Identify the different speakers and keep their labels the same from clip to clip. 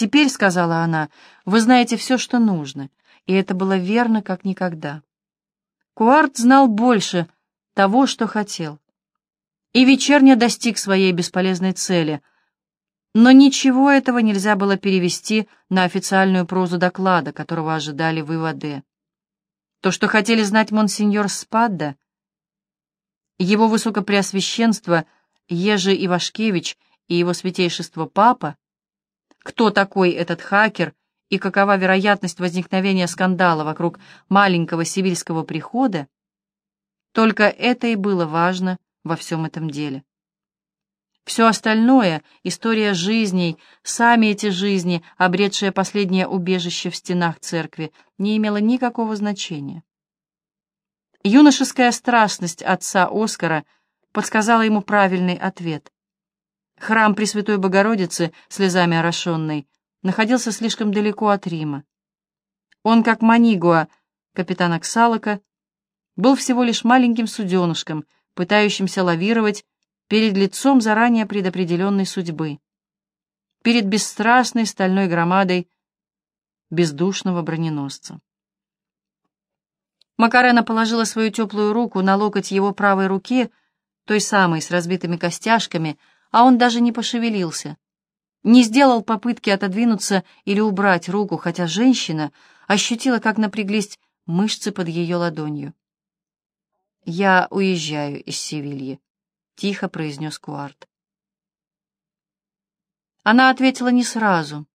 Speaker 1: «Теперь, — сказала она, — вы знаете все, что нужно, и это было верно, как никогда. Куарт знал больше того, что хотел. И вечерня достиг своей бесполезной цели, но ничего этого нельзя было перевести на официальную прозу доклада, которого ожидали выводы. То, что хотели знать монсеньор Спадда, его высокопреосвященство Ежи Ивашкевич и его святейшество Папа, кто такой этот хакер и какова вероятность возникновения скандала вокруг маленького сибирского прихода, только это и было важно во всем этом деле. Все остальное — история жизней, сами эти жизни, обретшие последнее убежище в стенах церкви, не имело никакого значения. Юношеская страстность отца Оскара подсказала ему правильный ответ. Храм Пресвятой Богородицы, слезами орошенный, находился слишком далеко от Рима. Он, как Манигуа, капитан Аксалока, был всего лишь маленьким суденышком, пытающимся лавировать перед лицом заранее предопределенной судьбы, перед бесстрастной стальной громадой бездушного броненосца. Макарена положила свою теплую руку на локоть его правой руки, той самой с разбитыми костяшками, а он даже не пошевелился, не сделал попытки отодвинуться или убрать руку, хотя женщина ощутила, как напряглись мышцы под ее ладонью. «Я уезжаю из Севильи», тихо произнес Куарт. Она ответила не сразу.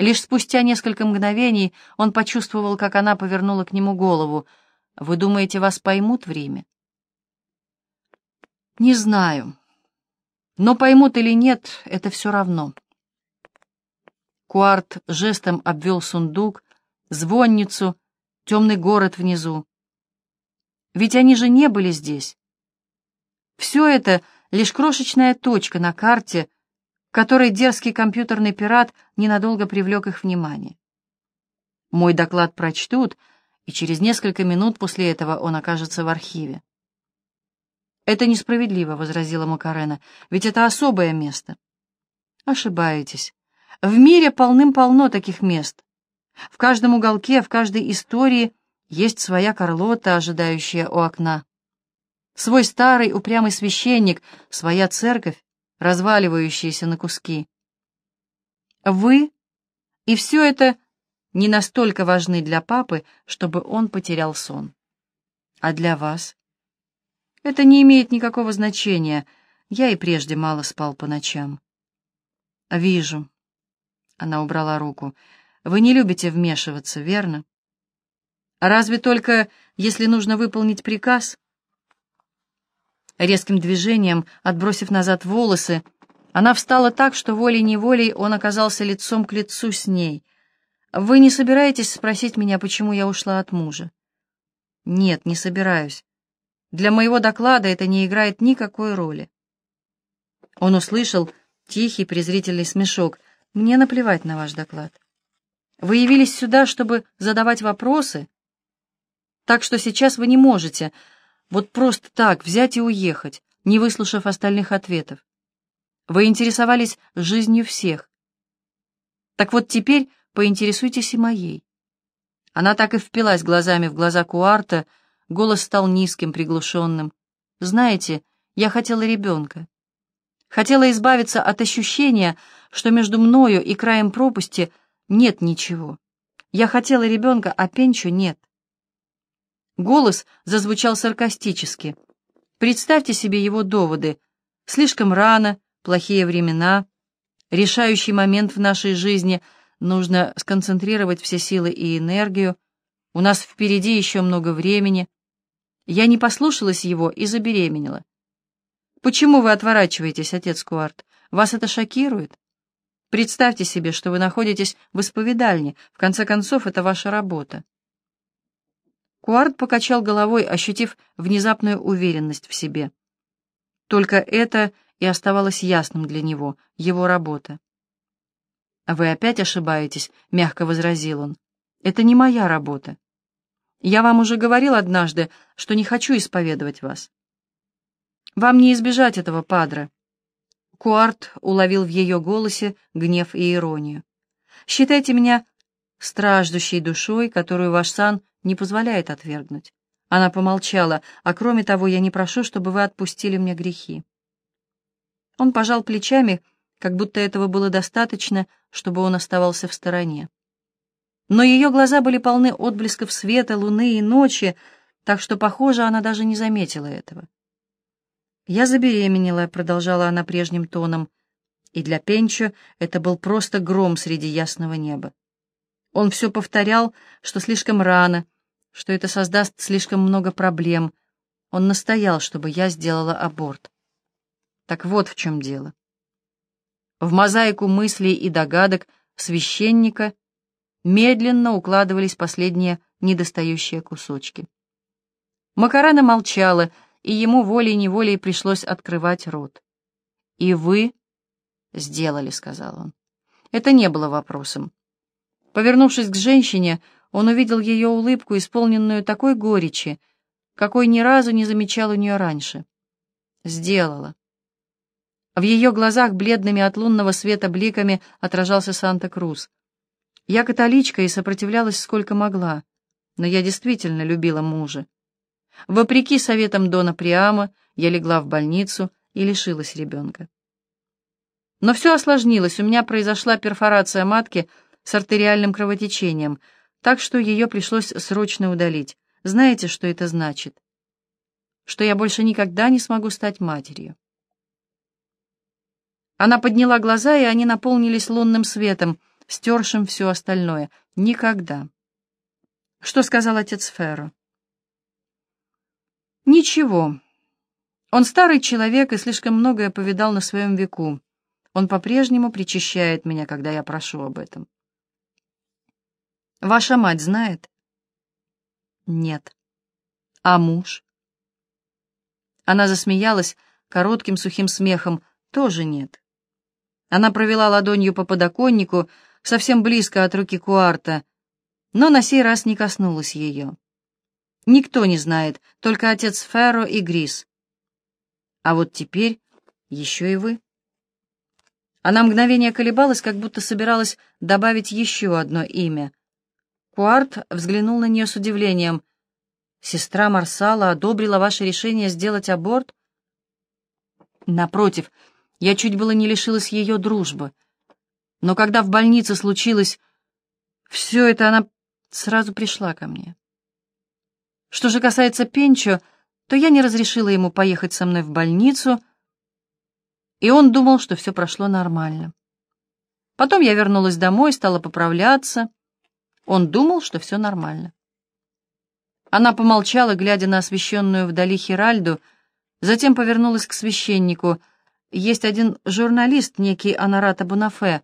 Speaker 1: Лишь спустя несколько мгновений он почувствовал, как она повернула к нему голову. «Вы думаете, вас поймут в Риме?» «Не знаю. Но поймут или нет, это все равно». Куарт жестом обвел сундук, звонницу, темный город внизу. Ведь они же не были здесь. Все это — лишь крошечная точка на карте, которой дерзкий компьютерный пират ненадолго привлек их внимание. Мой доклад прочтут, и через несколько минут после этого он окажется в архиве. «Это несправедливо», — возразила Макарена, — «ведь это особое место». Ошибаетесь. В мире полным-полно таких мест. В каждом уголке, в каждой истории есть своя Карлота, ожидающая у окна свой старый упрямый священник, своя церковь, разваливающаяся на куски. Вы и все это не настолько важны для папы, чтобы он потерял сон. А для вас? Это не имеет никакого значения. Я и прежде мало спал по ночам. Вижу. Она убрала руку. Вы не любите вмешиваться, верно? Разве только, если нужно выполнить приказ? Резким движением, отбросив назад волосы, она встала так, что волей-неволей он оказался лицом к лицу с ней. «Вы не собираетесь спросить меня, почему я ушла от мужа?» «Нет, не собираюсь. Для моего доклада это не играет никакой роли». Он услышал тихий презрительный смешок. «Мне наплевать на ваш доклад. Вы явились сюда, чтобы задавать вопросы, так что сейчас вы не можете...» Вот просто так взять и уехать, не выслушав остальных ответов. Вы интересовались жизнью всех. Так вот теперь поинтересуйтесь и моей. Она так и впилась глазами в глаза Куарта, голос стал низким, приглушенным. Знаете, я хотела ребенка. Хотела избавиться от ощущения, что между мною и краем пропасти нет ничего. Я хотела ребенка, а Пенчу нет. Голос зазвучал саркастически. Представьте себе его доводы. Слишком рано, плохие времена, решающий момент в нашей жизни, нужно сконцентрировать все силы и энергию. У нас впереди еще много времени. Я не послушалась его и забеременела. Почему вы отворачиваетесь, отец Куарт? Вас это шокирует? Представьте себе, что вы находитесь в исповедальне. В конце концов, это ваша работа. Куарт покачал головой, ощутив внезапную уверенность в себе. Только это и оставалось ясным для него, его работа. «Вы опять ошибаетесь», — мягко возразил он. «Это не моя работа. Я вам уже говорил однажды, что не хочу исповедовать вас. Вам не избежать этого, падре. Куарт уловил в ее голосе гнев и иронию. «Считайте меня страждущей душой, которую ваш сан не позволяет отвергнуть». Она помолчала, «А кроме того, я не прошу, чтобы вы отпустили мне грехи». Он пожал плечами, как будто этого было достаточно, чтобы он оставался в стороне. Но ее глаза были полны отблесков света, луны и ночи, так что, похоже, она даже не заметила этого. «Я забеременела», — продолжала она прежним тоном, и для Пенчо это был просто гром среди ясного неба. Он все повторял, что слишком рано, что это создаст слишком много проблем. Он настоял, чтобы я сделала аборт. Так вот в чем дело. В мозаику мыслей и догадок священника медленно укладывались последние недостающие кусочки. Макарена молчала, и ему волей-неволей пришлось открывать рот. «И вы сделали», — сказал он. Это не было вопросом. Повернувшись к женщине, он увидел ее улыбку, исполненную такой горечи, какой ни разу не замечал у нее раньше. «Сделала». В ее глазах бледными от лунного света бликами отражался Санта-Крус. Я католичка и сопротивлялась сколько могла, но я действительно любила мужа. Вопреки советам Дона Приама, я легла в больницу и лишилась ребенка. Но все осложнилось, у меня произошла перфорация матки с артериальным кровотечением, так что ее пришлось срочно удалить. Знаете, что это значит? Что я больше никогда не смогу стать матерью. Она подняла глаза, и они наполнились лунным светом, стершим все остальное. Никогда. Что сказал отец Ферро? Ничего. Он старый человек и слишком многое повидал на своем веку. Он по-прежнему причащает меня, когда я прошу об этом. Ваша мать знает? Нет. А муж? Она засмеялась коротким сухим смехом. Тоже нет. Она провела ладонью по подоконнику, совсем близко от руки Куарта, но на сей раз не коснулась ее. Никто не знает, только отец Ферро и Грис. А вот теперь еще и вы. Она мгновение колебалась, как будто собиралась добавить еще одно имя. Куарт взглянул на нее с удивлением. «Сестра Марсала одобрила ваше решение сделать аборт?» «Напротив, я чуть было не лишилась ее дружбы. Но когда в больнице случилось все это, она сразу пришла ко мне. Что же касается Пенчо, то я не разрешила ему поехать со мной в больницу, и он думал, что все прошло нормально. Потом я вернулась домой, стала поправляться. Он думал, что все нормально. Она помолчала, глядя на освещенную вдали Хиральду, затем повернулась к священнику — есть один журналист, некий Анарата Бунафе,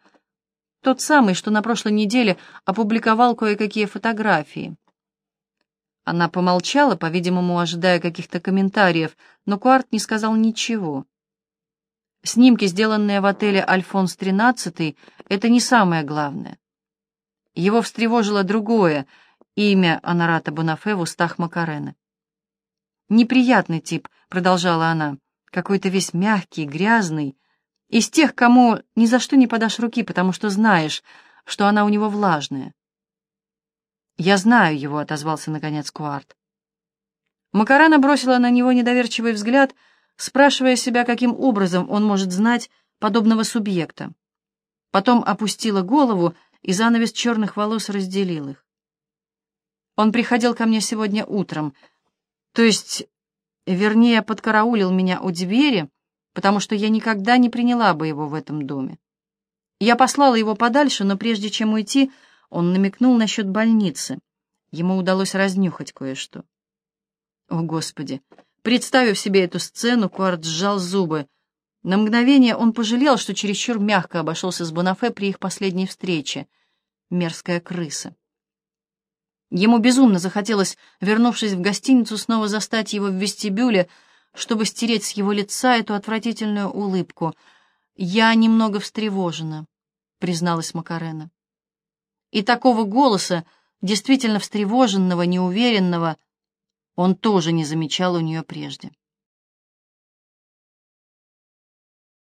Speaker 1: тот самый, что на прошлой неделе опубликовал кое-какие фотографии. Она помолчала, по-видимому, ожидая каких-то комментариев, но Куарт не сказал ничего. Снимки, сделанные в отеле «Альфонс-13», это не самое главное. Его встревожило другое имя Анарата Бунафе в устах Макарена. «Неприятный тип», — продолжала она какой-то весь мягкий, грязный, из тех, кому ни за что не подашь руки, потому что знаешь, что она у него влажная. «Я знаю его», — отозвался наконец Куарт. Макарана бросила на него недоверчивый взгляд, спрашивая себя, каким образом он может знать подобного субъекта. Потом опустила голову, и занавес черных волос разделил их. Он приходил ко мне сегодня утром, то есть Вернее, подкараулил меня у двери, потому что я никогда не приняла бы его в этом доме. Я послала его подальше, но прежде чем уйти, он намекнул насчет больницы. Ему удалось разнюхать кое-что. О, Господи! Представив себе эту сцену, Куарт сжал зубы. На мгновение он пожалел, что чересчур мягко обошелся с Бонафе при их последней встрече. Мерзкая крыса. Ему безумно захотелось, вернувшись в гостиницу, снова застать его в вестибюле, чтобы стереть с его лица эту отвратительную улыбку. «Я немного встревожена», — призналась Макарена. И такого голоса, действительно встревоженного, неуверенного, он тоже не замечал у нее прежде.